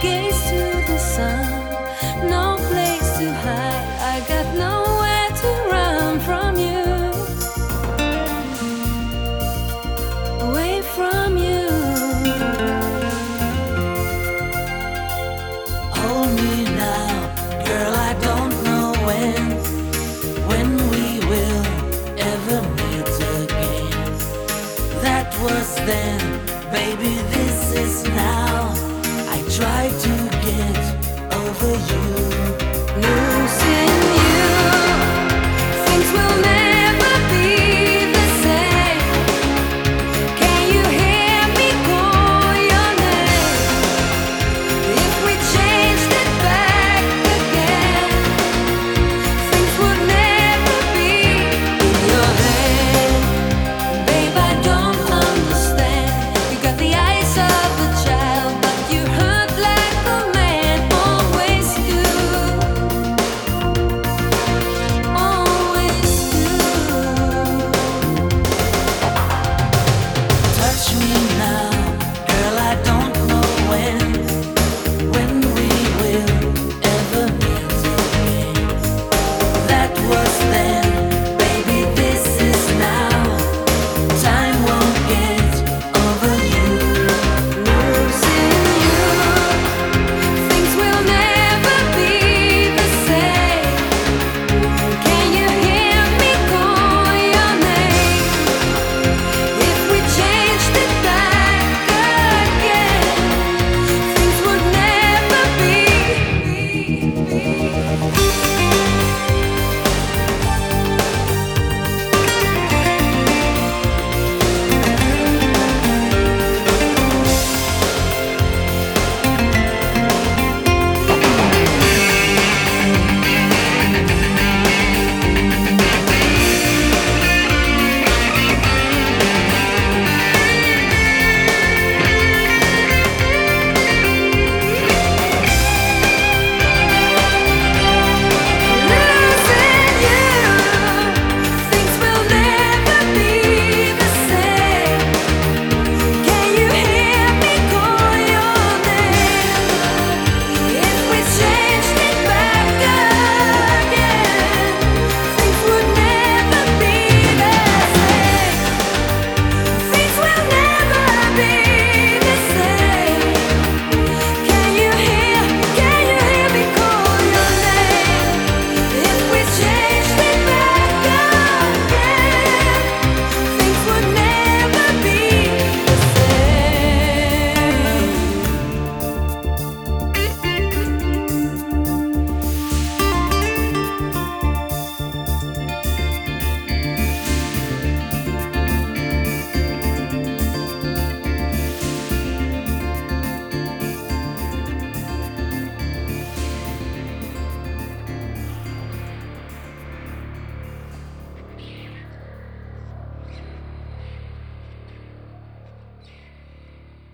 gaze to the sun. No place to hide. I got nowhere to run from you. Away from you. Hold me now, girl. I don't know when. When we will ever meet again. That was then, baby. This is now. I try to get over you.